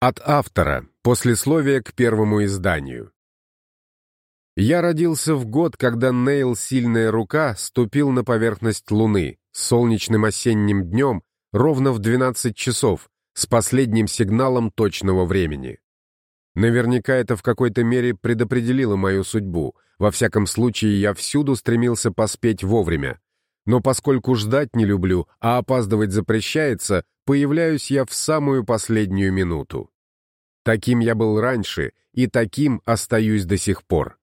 От автора. Послесловие к первому изданию. Я родился в год, когда Нейл «Сильная рука» ступил на поверхность Луны солнечным осенним днем ровно в 12 часов с последним сигналом точного времени. Наверняка это в какой-то мере предопределило мою судьбу. Во всяком случае, я всюду стремился поспеть вовремя. Но поскольку ждать не люблю, а опаздывать запрещается, появляюсь я в самую последнюю минуту. Таким я был раньше, и таким остаюсь до сих пор.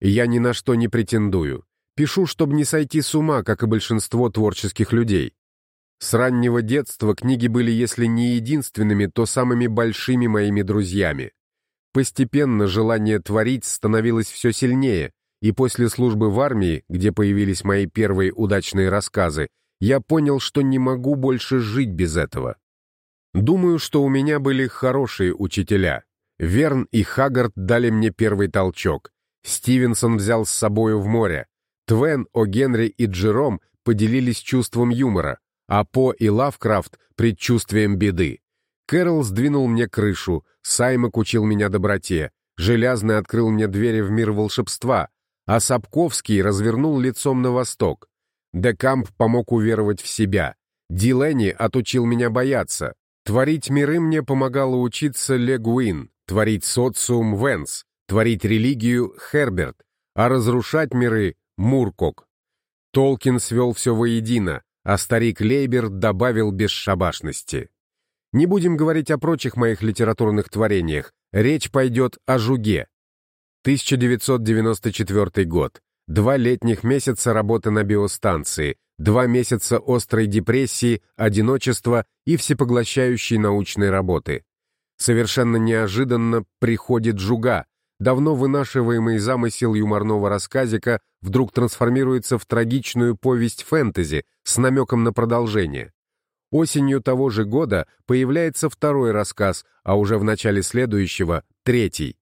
Я ни на что не претендую. Пишу, чтобы не сойти с ума, как и большинство творческих людей. С раннего детства книги были, если не единственными, то самыми большими моими друзьями. Постепенно желание творить становилось все сильнее, и после службы в армии, где появились мои первые удачные рассказы, я понял, что не могу больше жить без этого. Думаю, что у меня были хорошие учителя. Верн и Хаггард дали мне первый толчок. Стивенсон взял с собою в море. Твен, О'Генри и Джером поделились чувством юмора, а По и Лавкрафт — предчувствием беды. Кэрол сдвинул мне крышу, Саймак учил меня доброте, Железный открыл мне двери в мир волшебства, а Сапковский развернул лицом на восток. Декамп помог уверовать в себя. Дилени отучил меня бояться. Творить миры мне помогало учиться Легуин, творить социум Венс, творить религию Херберт, а разрушать миры Муркок. Толкин свел все воедино, а старик Лейбер добавил бесшабашности. Не будем говорить о прочих моих литературных творениях, речь пойдет о Жуге. 1994 год. Два летних месяца работы на биостанции, два месяца острой депрессии, одиночества и всепоглощающей научной работы. Совершенно неожиданно приходит жуга. Давно вынашиваемый замысел юморного рассказика вдруг трансформируется в трагичную повесть фэнтези с намеком на продолжение. Осенью того же года появляется второй рассказ, а уже в начале следующего — третий.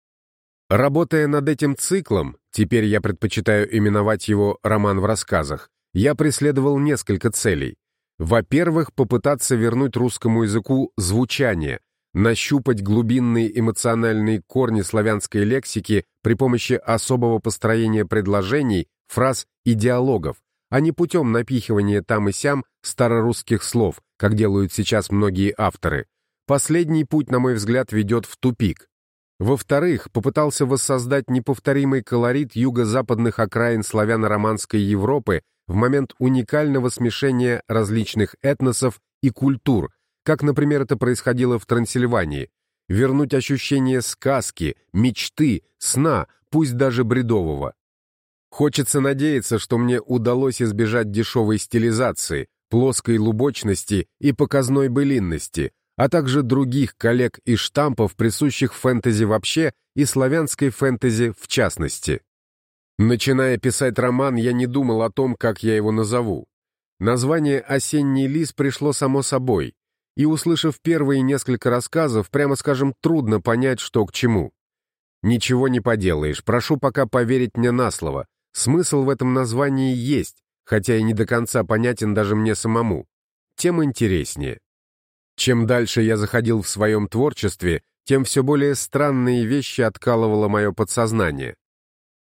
Работая над этим циклом, теперь я предпочитаю именовать его «роман в рассказах», я преследовал несколько целей. Во-первых, попытаться вернуть русскому языку звучание, нащупать глубинные эмоциональные корни славянской лексики при помощи особого построения предложений, фраз и диалогов, а не путем напихивания там и сям старорусских слов, как делают сейчас многие авторы. Последний путь, на мой взгляд, ведет в тупик. Во-вторых, попытался воссоздать неповторимый колорит юго-западных окраин славяно-романской Европы в момент уникального смешения различных этносов и культур, как, например, это происходило в Трансильвании, вернуть ощущение сказки, мечты, сна, пусть даже бредового. Хочется надеяться, что мне удалось избежать дешевой стилизации, плоской лубочности и показной былинности, а также других коллег и штампов, присущих фэнтези вообще и славянской фэнтези в частности. Начиная писать роман, я не думал о том, как я его назову. Название «Осенний лис» пришло само собой, и, услышав первые несколько рассказов, прямо скажем, трудно понять, что к чему. Ничего не поделаешь, прошу пока поверить мне на слово. Смысл в этом названии есть, хотя и не до конца понятен даже мне самому. Тем интереснее. Чем дальше я заходил в своем творчестве, тем все более странные вещи откалывало мое подсознание.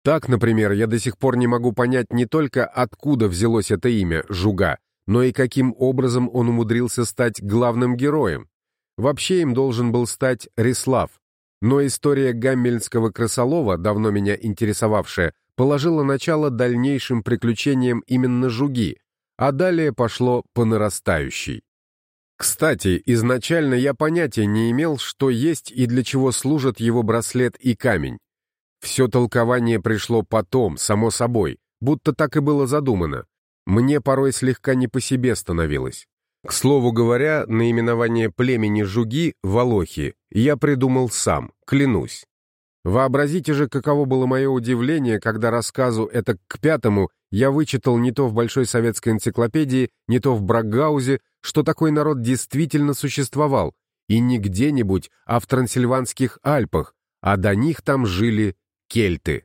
Так, например, я до сих пор не могу понять не только, откуда взялось это имя «Жуга», но и каким образом он умудрился стать главным героем. Вообще им должен был стать Рислав. Но история гаммельнского крысолова, давно меня интересовавшая, положила начало дальнейшим приключениям именно Жуги, а далее пошло по нарастающей. Кстати, изначально я понятия не имел, что есть и для чего служат его браслет и камень. Все толкование пришло потом, само собой, будто так и было задумано. Мне порой слегка не по себе становилось. К слову говоря, наименование племени Жуги — Волохи — я придумал сам, клянусь. Вообразите же, каково было мое удивление, когда рассказу это к пятому я вычитал не то в Большой советской энциклопедии, не то в Браггаузе, что такой народ действительно существовал, и не где-нибудь, а в Трансильванских Альпах, а до них там жили кельты.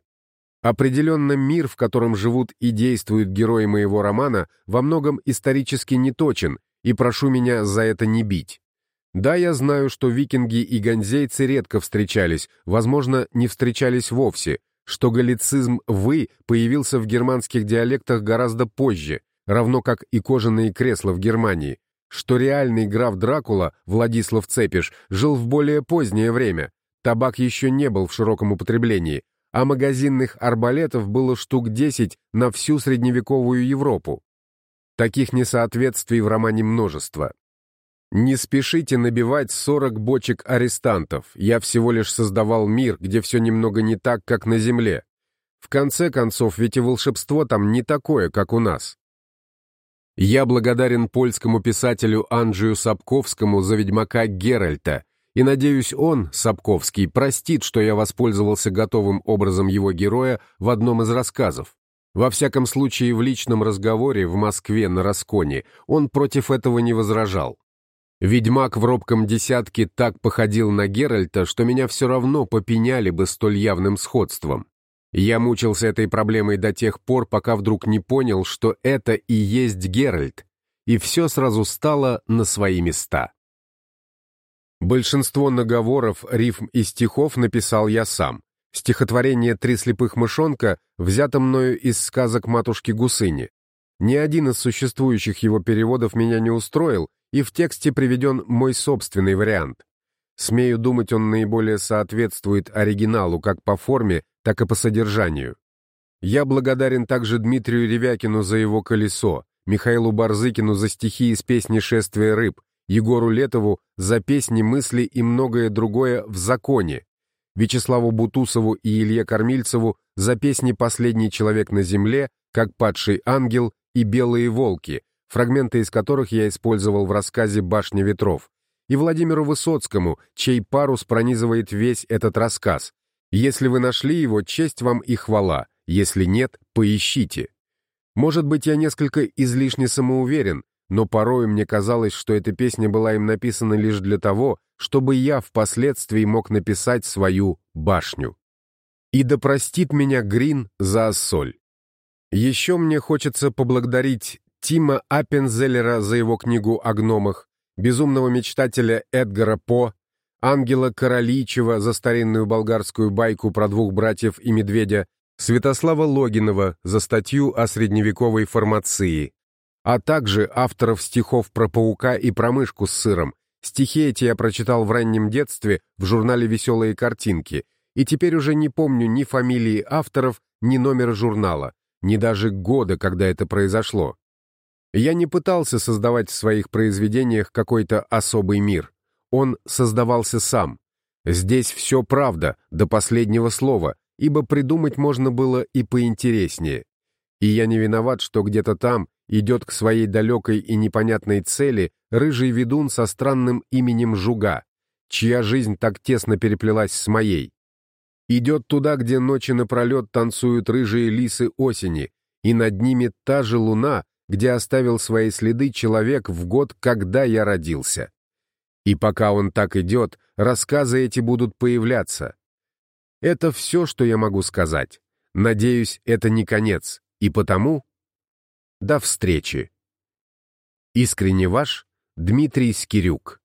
Определенно мир, в котором живут и действуют герои моего романа, во многом исторически неточен, и прошу меня за это не бить. Да, я знаю, что викинги и ганзейцы редко встречались, возможно, не встречались вовсе, что галлицизм «вы» появился в германских диалектах гораздо позже, равно как и кожаные кресла в Германии, что реальный граф Дракула, Владислав Цепиш, жил в более позднее время. Табак еще не был в широком употреблении, а магазинных арбалетов было штук 10 на всю средневековую Европу. Таких несоответствий в романе множество. Не спешите набивать 40 бочек арестантов. Я всего лишь создавал мир, где все немного не так, как на Земле. В конце концов, ведь и волшебство там не такое, как у нас. Я благодарен польскому писателю Анджию Сапковскому за ведьмака Геральта, и надеюсь, он, Сапковский, простит, что я воспользовался готовым образом его героя в одном из рассказов. Во всяком случае, в личном разговоре в Москве на Расконе он против этого не возражал. Ведьмак в робком десятке так походил на Геральта, что меня все равно попеняли бы столь явным сходством. Я мучился этой проблемой до тех пор, пока вдруг не понял, что это и есть Геральт, и все сразу стало на свои места. Большинство наговоров, рифм и стихов написал я сам. Стихотворение «Три слепых мышонка» взято мною из сказок матушки Гусыни. Ни один из существующих его переводов меня не устроил, и в тексте приведен мой собственный вариант. Смею думать, он наиболее соответствует оригиналу как по форме, так и по содержанию. Я благодарен также Дмитрию Ревякину за его «Колесо», Михаилу Барзыкину за стихи из песни «Шествие рыб», Егору Летову за песни, мысли и многое другое в законе, Вячеславу Бутусову и Илье Кормильцеву за песни «Последний человек на земле», «Как падший ангел» и «Белые волки», фрагменты из которых я использовал в рассказе «Башня ветров», и Владимиру Высоцкому, чей парус пронизывает весь этот рассказ, если вы нашли его, честь вам и хвала. Если нет, поищите. Может быть, я несколько излишне самоуверен, но порой мне казалось, что эта песня была им написана лишь для того, чтобы я впоследствии мог написать свою башню. И да простит меня Грин за соль. Еще мне хочется поблагодарить Тима Аппензеллера за его книгу о гномах, безумного мечтателя Эдгара По, Ангела Короличева за старинную болгарскую байку про двух братьев и медведя, Святослава Логинова за статью о средневековой фармации, а также авторов стихов про паука и про мышку с сыром. Стихи эти я прочитал в раннем детстве в журнале «Веселые картинки», и теперь уже не помню ни фамилии авторов, ни номера журнала, ни даже года, когда это произошло. Я не пытался создавать в своих произведениях какой-то особый мир он создавался сам. Здесь все правда, до последнего слова, ибо придумать можно было и поинтереснее. И я не виноват, что где-то там идет к своей далекой и непонятной цели рыжий ведун со странным именем Жуга, чья жизнь так тесно переплелась с моей. Идет туда, где ночи напролет танцуют рыжие лисы осени, и над ними та же луна, где оставил свои следы человек в год, когда я родился. И пока он так идет, рассказы эти будут появляться. Это все, что я могу сказать. Надеюсь, это не конец. И потому... До встречи. Искренне ваш Дмитрий Скирюк